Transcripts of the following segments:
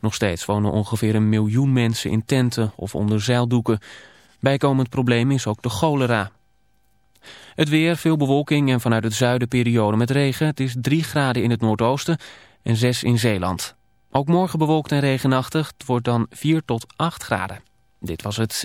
Nog steeds wonen ongeveer een miljoen mensen in tenten of onder zeildoeken. Bijkomend probleem is ook de cholera. Het weer, veel bewolking en vanuit het zuiden periode met regen. Het is 3 graden in het noordoosten en 6 in Zeeland. Ook morgen bewolkt en regenachtig. Het wordt dan 4 tot 8 graden. Dit was het.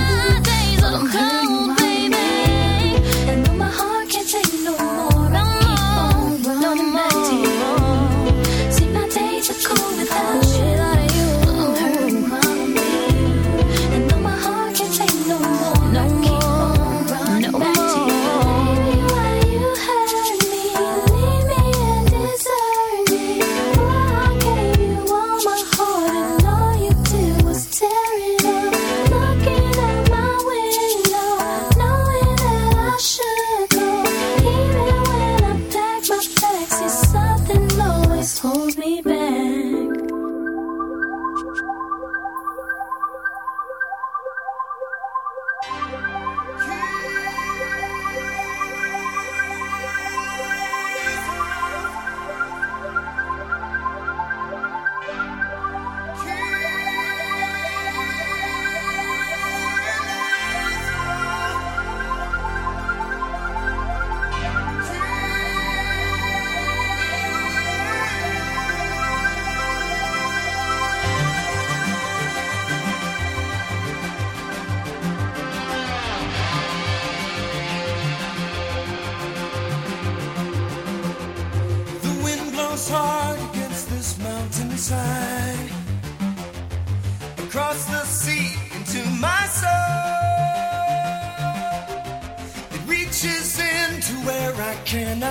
Can I?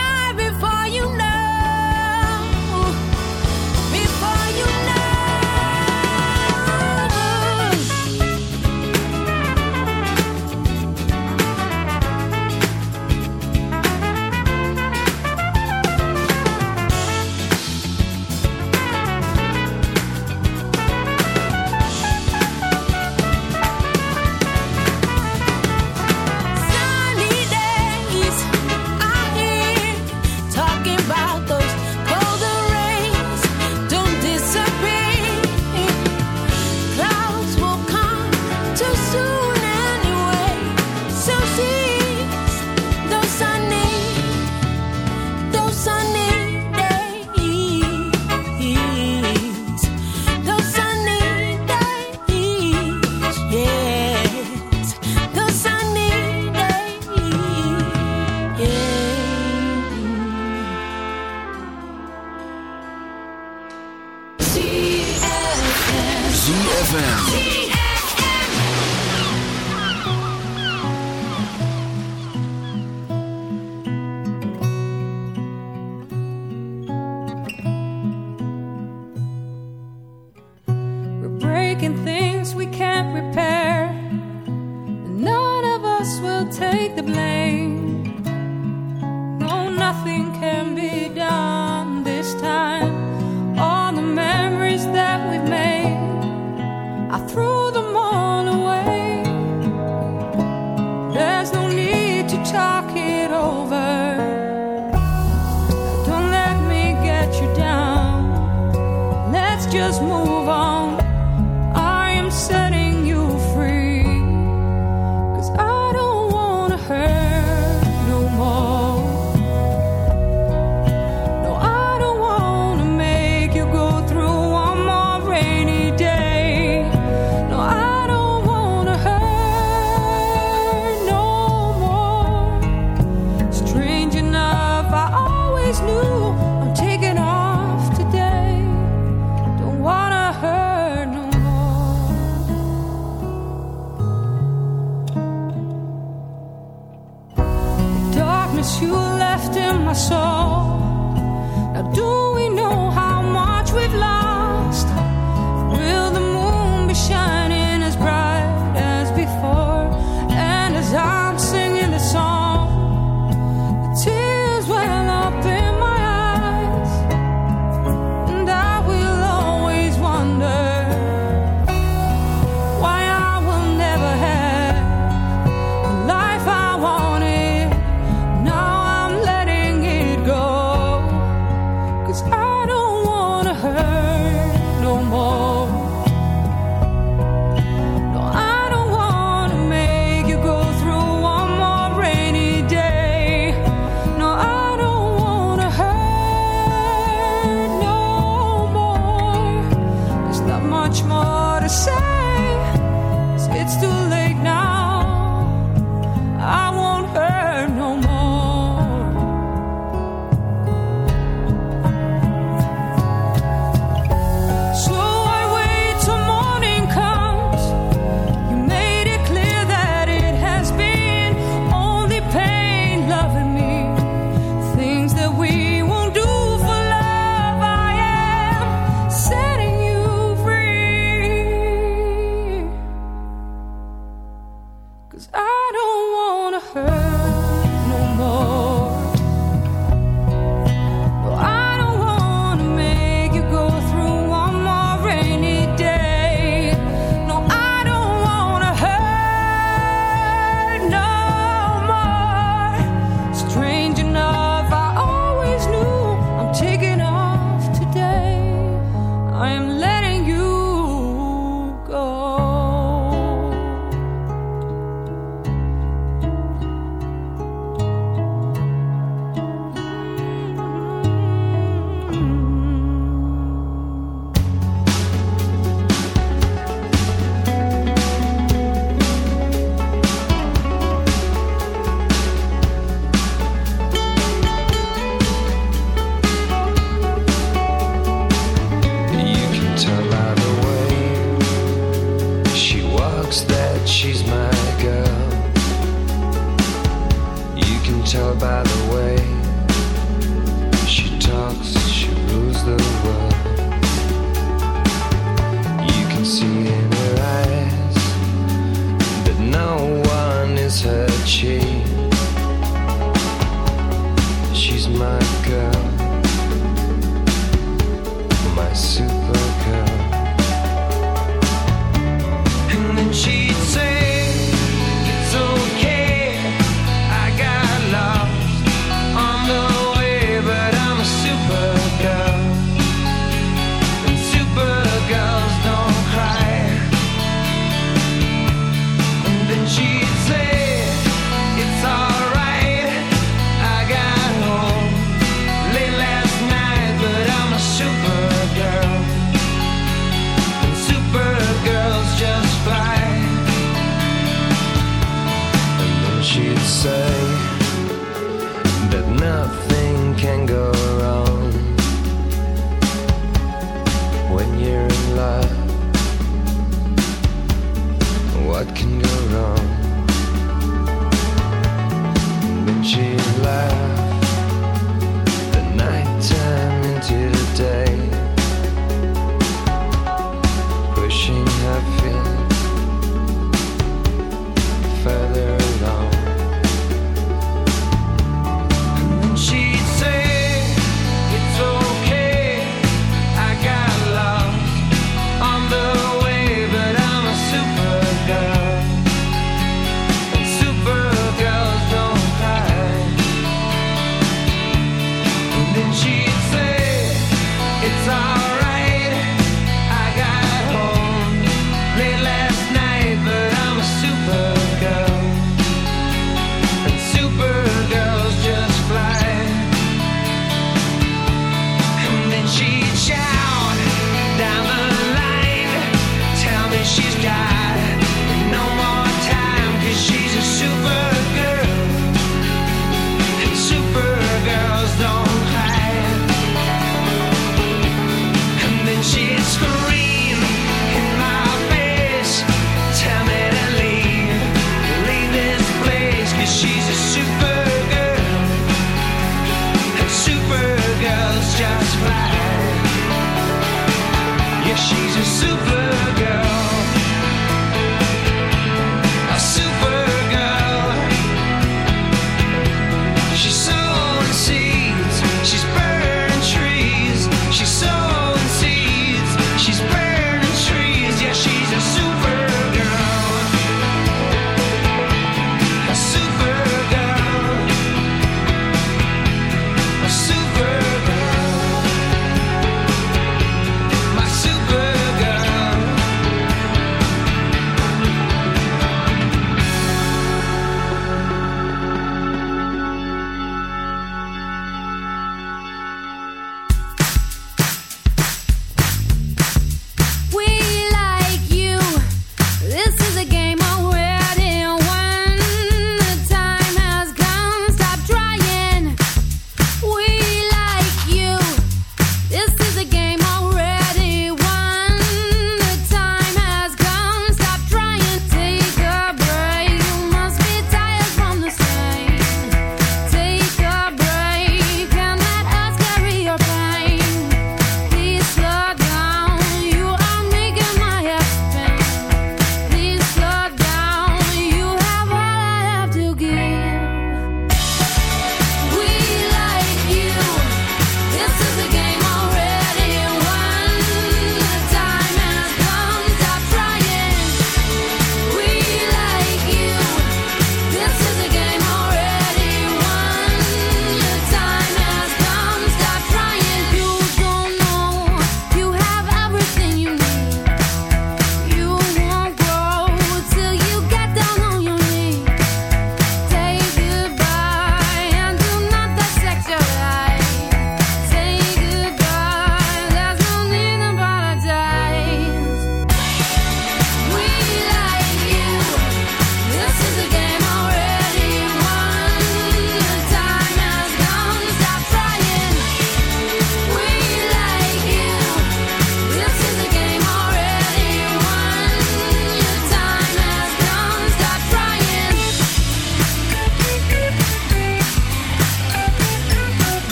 myself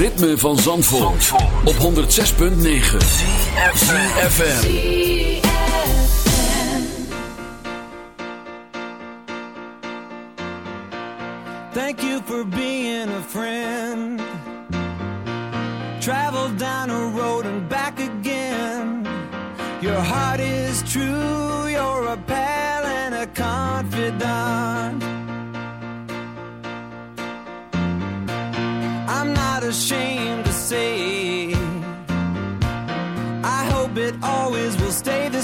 ritme van Zandvoort, Zandvoort. op 106.9 CFFM Thank you for being a friend.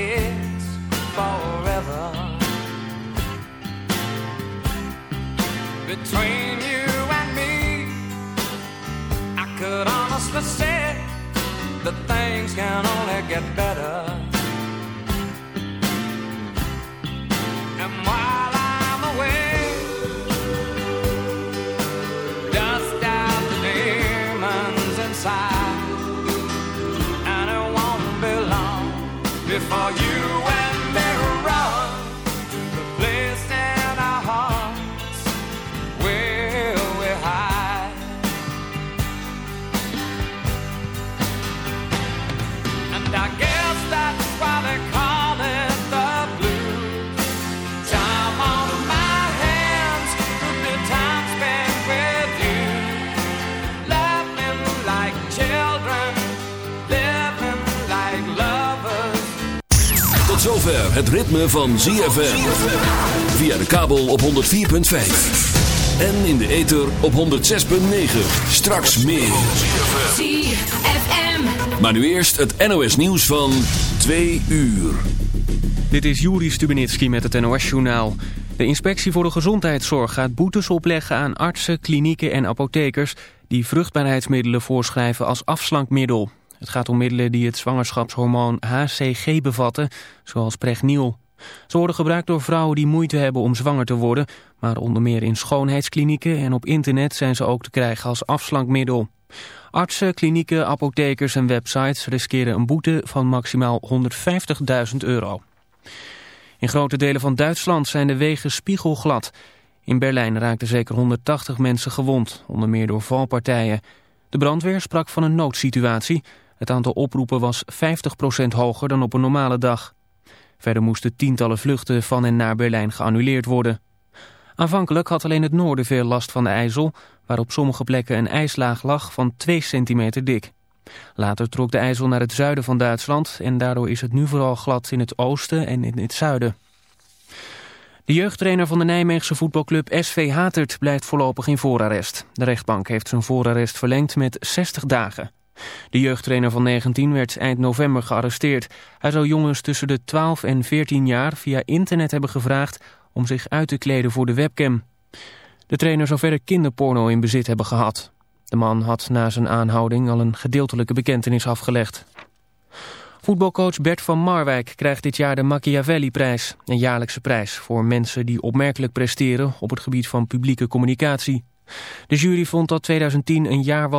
It's forever. Between you and me, I could honestly say that things can only get better. Before you zover het ritme van ZFM. Via de kabel op 104.5. En in de ether op 106.9. Straks meer. ZFM. Maar nu eerst het NOS nieuws van 2 uur. Dit is Juri Stubenitski met het NOS-journaal. De inspectie voor de gezondheidszorg gaat boetes opleggen aan artsen, klinieken en apothekers... die vruchtbaarheidsmiddelen voorschrijven als afslankmiddel. Het gaat om middelen die het zwangerschapshormoon HCG bevatten, zoals Pregniel. Ze worden gebruikt door vrouwen die moeite hebben om zwanger te worden... maar onder meer in schoonheidsklinieken en op internet zijn ze ook te krijgen als afslankmiddel. Artsen, klinieken, apothekers en websites riskeren een boete van maximaal 150.000 euro. In grote delen van Duitsland zijn de wegen spiegelglad. In Berlijn raakten zeker 180 mensen gewond, onder meer door valpartijen. De brandweer sprak van een noodsituatie. Het aantal oproepen was 50% hoger dan op een normale dag. Verder moesten tientallen vluchten van en naar Berlijn geannuleerd worden. Aanvankelijk had alleen het noorden veel last van de IJssel... waar op sommige plekken een ijslaag lag van 2 centimeter dik. Later trok de IJssel naar het zuiden van Duitsland... en daardoor is het nu vooral glad in het oosten en in het zuiden. De jeugdtrainer van de Nijmeegse voetbalclub SV Hatert blijft voorlopig in voorarrest. De rechtbank heeft zijn voorarrest verlengd met 60 dagen. De jeugdtrainer van 19 werd eind november gearresteerd. Hij zou jongens tussen de 12 en 14 jaar via internet hebben gevraagd om zich uit te kleden voor de webcam. De trainer zou verder kinderporno in bezit hebben gehad. De man had na zijn aanhouding al een gedeeltelijke bekentenis afgelegd. Voetbalcoach Bert van Marwijk krijgt dit jaar de Machiavelli-prijs. Een jaarlijkse prijs voor mensen die opmerkelijk presteren op het gebied van publieke communicatie. De jury vond dat 2010 een jaar was